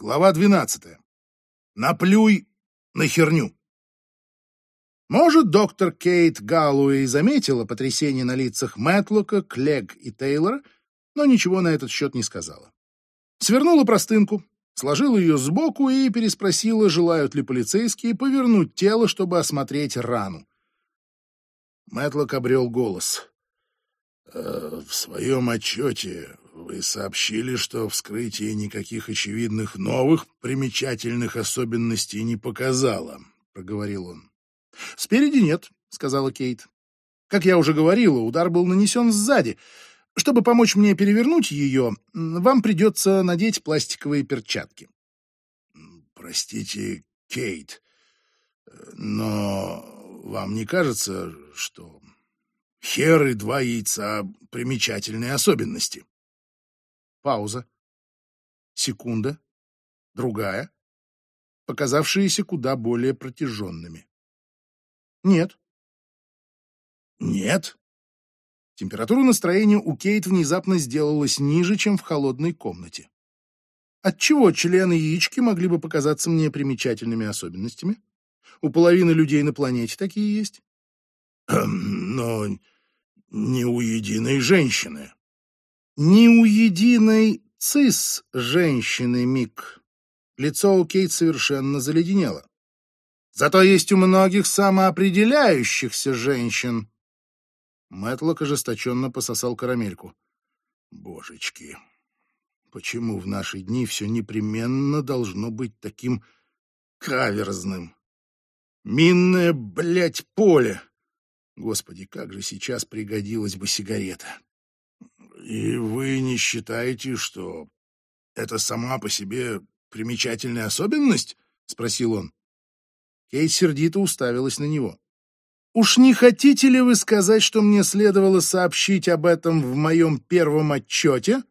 Глава 12. Наплюй на херню. Может, доктор Кейт Галлоуэй заметила потрясение на лицах Мэтлока, Клег и Тейлора, но ничего на этот счет не сказала. Свернула простынку, сложила ее сбоку и переспросила, желают ли полицейские повернуть тело, чтобы осмотреть рану. Мэтлок обрел голос. «Э, «В своем отчете вы сообщили, что вскрытие никаких очевидных новых примечательных особенностей не показало», — проговорил он. «Спереди нет», — сказала Кейт. «Как я уже говорила, удар был нанесен сзади. Чтобы помочь мне перевернуть ее, вам придется надеть пластиковые перчатки». «Простите, Кейт, но вам не кажется, что хер и два яйца — примечательные особенности?» Пауза. Секунда. Другая. Показавшиеся куда более протяженными. Нет. Нет? Температура настроения у Кейт внезапно сделалась ниже, чем в холодной комнате. Отчего члены яички могли бы показаться мне примечательными особенностями? У половины людей на планете такие есть. Но не у единой женщины. Не у единой цис женщины, Мик. Лицо у Кейт совершенно заледенело. Зато есть у многих самоопределяющихся женщин. Мэтлок ожесточенно пососал карамельку. Божечки, почему в наши дни все непременно должно быть таким каверзным? Минное, блядь, поле! Господи, как же сейчас пригодилась бы сигарета! И вы не считаете, что это сама по себе примечательная особенность? Спросил он. Кейт сердито уставилась на него. «Уж не хотите ли вы сказать, что мне следовало сообщить об этом в моем первом отчете?»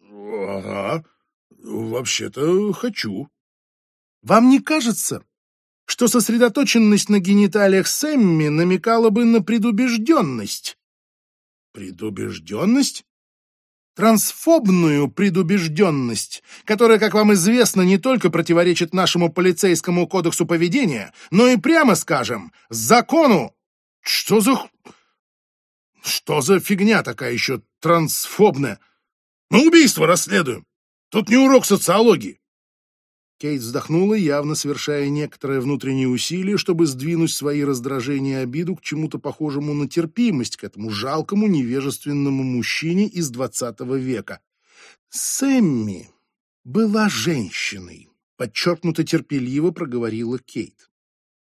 «Ага, вообще-то хочу». «Вам не кажется, что сосредоточенность на гениталиях Сэмми намекала бы на предубежденность?» Предубежденность? Трансфобную предубежденность, которая, как вам известно, не только противоречит нашему полицейскому кодексу поведения, но и, прямо скажем, закону. Что за... Что за фигня такая еще трансфобная? Мы убийство расследуем. Тут не урок социологии. Кейт вздохнула, явно совершая некоторое внутреннее усилие, чтобы сдвинуть свои раздражения и обиду к чему-то похожему на терпимость к этому жалкому невежественному мужчине из двадцатого века. Сэмми была женщиной, подчеркнуто терпеливо проговорила Кейт.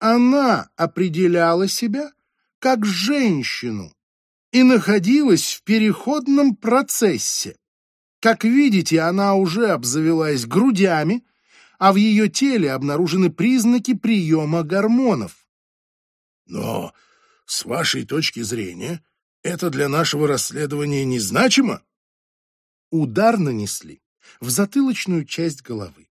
Она определяла себя как женщину и находилась в переходном процессе. Как видите, она уже обзавелась грудями, а в ее теле обнаружены признаки приема гормонов. Но с вашей точки зрения это для нашего расследования незначимо? Удар нанесли в затылочную часть головы.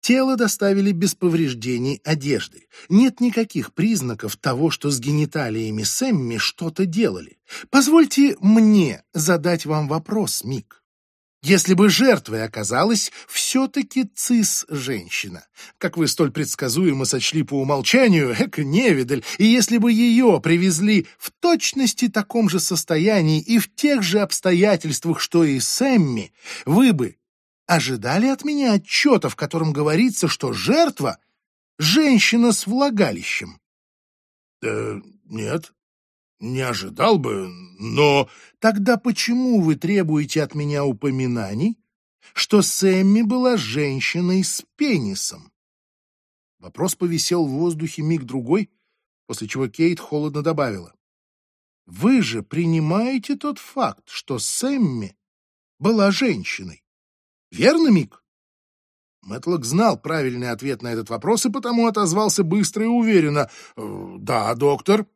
Тело доставили без повреждений одежды. Нет никаких признаков того, что с гениталиями Сэмми что-то делали. Позвольте мне задать вам вопрос, Мик. Если бы жертвой оказалась все-таки цис-женщина, как вы столь предсказуемо сочли по умолчанию, эко невидаль, и если бы ее привезли в точности таком же состоянии и в тех же обстоятельствах, что и Сэмми, вы бы ожидали от меня отчета, в котором говорится, что жертва — женщина с влагалищем? «Да нет, не ожидал бы, но... Тогда почему вы требуете от меня упоминаний, что Сэмми была женщиной с пенисом? Вопрос повисел в воздухе миг-другой, после чего Кейт холодно добавила. Вы же принимаете тот факт, что Сэмми была женщиной. Верно, Мик? Мэтлок знал правильный ответ на этот вопрос и потому отозвался быстро и уверенно. «Э, «Да, доктор».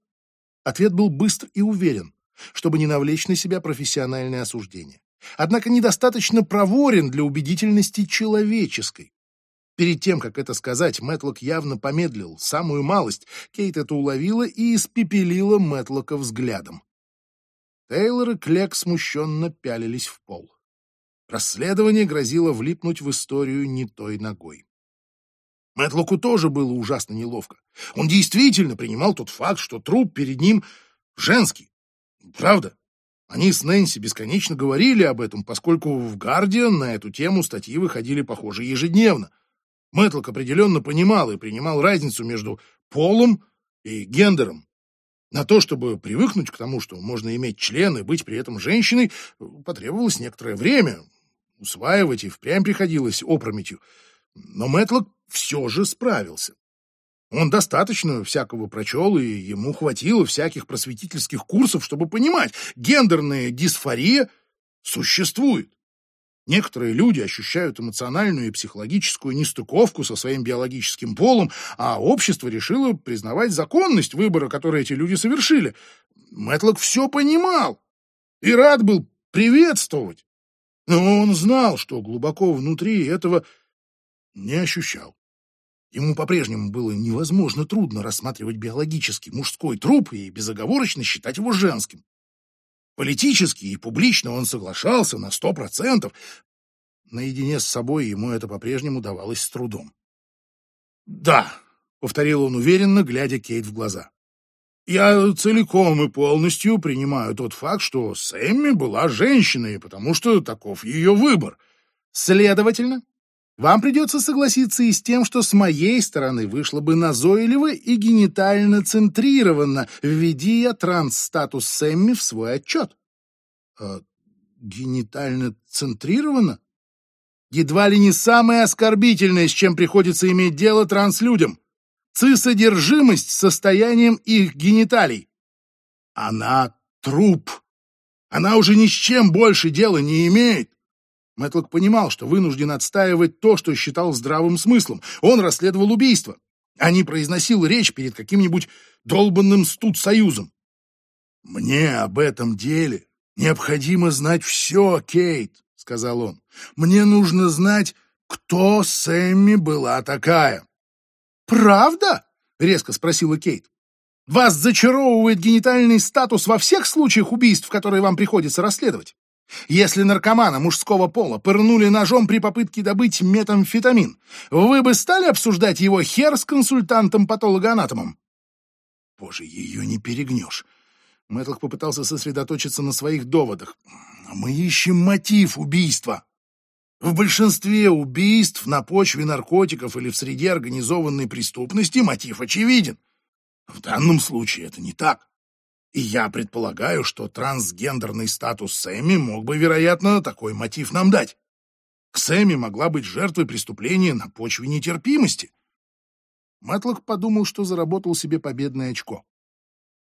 Ответ был быстр и уверен, чтобы не навлечь на себя профессиональное осуждение. Однако недостаточно проворен для убедительности человеческой. Перед тем, как это сказать, Мэтлок явно помедлил, самую малость. Кейт это уловила и испепелила Мэтлока взглядом. Тейлор и Клек смущенно пялились в пол. Расследование грозило влипнуть в историю не той ногой. Мэтлоку тоже было ужасно неловко. Он действительно принимал тот факт, что труп перед ним женский. Правда. Они с Нэнси бесконечно говорили об этом, поскольку в «Гардиан» на эту тему статьи выходили, похоже, ежедневно. Мэтлок определенно понимал и принимал разницу между полом и гендером. На то, чтобы привыкнуть к тому, что можно иметь член и быть при этом женщиной, потребовалось некоторое время. Усваивать и впрямь приходилось опрометью. Но Мэтлок все же справился. Он достаточно всякого прочел, и ему хватило всяких просветительских курсов, чтобы понимать, гендерная дисфория существует. Некоторые люди ощущают эмоциональную и психологическую нестыковку со своим биологическим полом, а общество решило признавать законность выбора, который эти люди совершили. Мэтлок все понимал и рад был приветствовать. Но он знал, что глубоко внутри этого не ощущал. Ему по-прежнему было невозможно трудно рассматривать биологический мужской труп и безоговорочно считать его женским. Политически и публично он соглашался на сто процентов. Наедине с собой ему это по-прежнему давалось с трудом. «Да», — повторил он уверенно, глядя Кейт в глаза. «Я целиком и полностью принимаю тот факт, что Сэмми была женщиной, потому что таков ее выбор. Следовательно, вам придется согласиться и с тем, что с моей стороны вышло бы назойливо и генитально центрированно, введи я транс-статус Сэмми в свой отчет. А, генитально центрированно? Едва ли не самое оскорбительное, с чем приходится иметь дело транслюдям. Цисодержимость состоянием их гениталий. Она труп. Она уже ни с чем больше дела не имеет. Мэтлок понимал, что вынужден отстаивать то, что считал здравым смыслом. Он расследовал убийство, а не произносил речь перед каким-нибудь долбанным студсоюзом. «Мне об этом деле необходимо знать все, Кейт», — сказал он. «Мне нужно знать, кто Сэмми была такая». «Правда?» — резко спросила Кейт. «Вас зачаровывает генитальный статус во всех случаях убийств, которые вам приходится расследовать?» Если наркомана мужского пола пырнули ножом при попытке добыть метамфетамин, вы бы стали обсуждать его хер с консультантом-патологоанатомом? Боже, ее не перегнешь. Мэтлок попытался сосредоточиться на своих доводах. Мы ищем мотив убийства. В большинстве убийств на почве наркотиков или в среде организованной преступности мотив очевиден. В данном случае это не так. И я предполагаю, что трансгендерный статус Сэмми мог бы, вероятно, такой мотив нам дать. Сэмми могла быть жертвой преступления на почве нетерпимости. Мэтлок подумал, что заработал себе победное очко.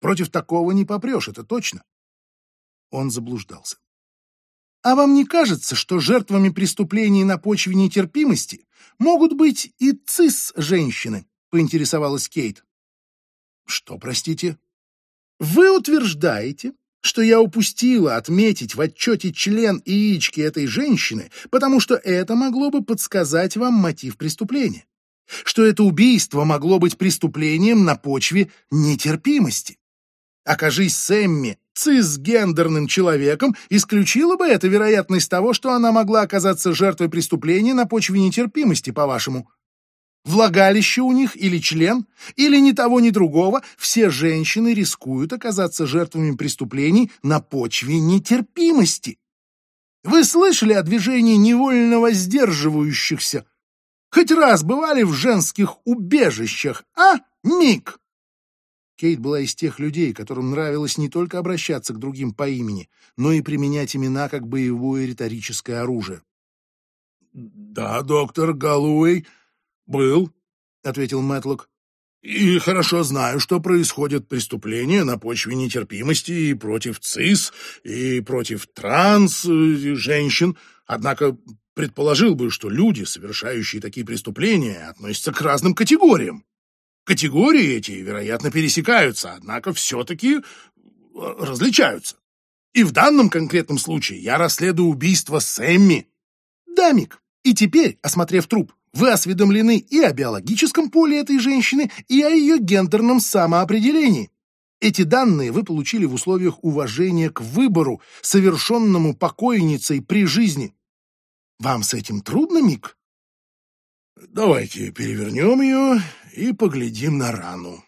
Против такого не попрешь, это точно. Он заблуждался. А вам не кажется, что жертвами преступлений на почве нетерпимости могут быть и цис-женщины? Поинтересовалась Кейт. Что, простите? Вы утверждаете, что я упустила отметить в отчете член яички этой женщины, потому что это могло бы подсказать вам мотив преступления. Что это убийство могло быть преступлением на почве нетерпимости. Окажись Сэмми цисгендерным человеком, исключила бы это вероятность того, что она могла оказаться жертвой преступления на почве нетерпимости, по-вашему. Влагалище у них или член, или ни того, ни другого, все женщины рискуют оказаться жертвами преступлений на почве нетерпимости. Вы слышали о движении невольно воздерживающихся? Хоть раз бывали в женских убежищах, а, Мик? Кейт была из тех людей, которым нравилось не только обращаться к другим по имени, но и применять имена как боевое риторическое оружие. «Да, доктор Галуэй», «Был», — ответил Мэтлок. «И хорошо знаю, что происходят преступления на почве нетерпимости и против ЦИС, и против транс, и женщин. Однако предположил бы, что люди, совершающие такие преступления, относятся к разным категориям. Категории эти, вероятно, пересекаются, однако все-таки э, различаются. И в данном конкретном случае я расследую убийство Сэмми. Да, Мик, и теперь, осмотрев труп, вы осведомлены и о биологическом поле этой женщины, и о ее гендерном самоопределении. Эти данные вы получили в условиях уважения к выбору, совершенному покойницей при жизни. Вам с этим трудно, Мик? Давайте перевернем ее и поглядим на рану.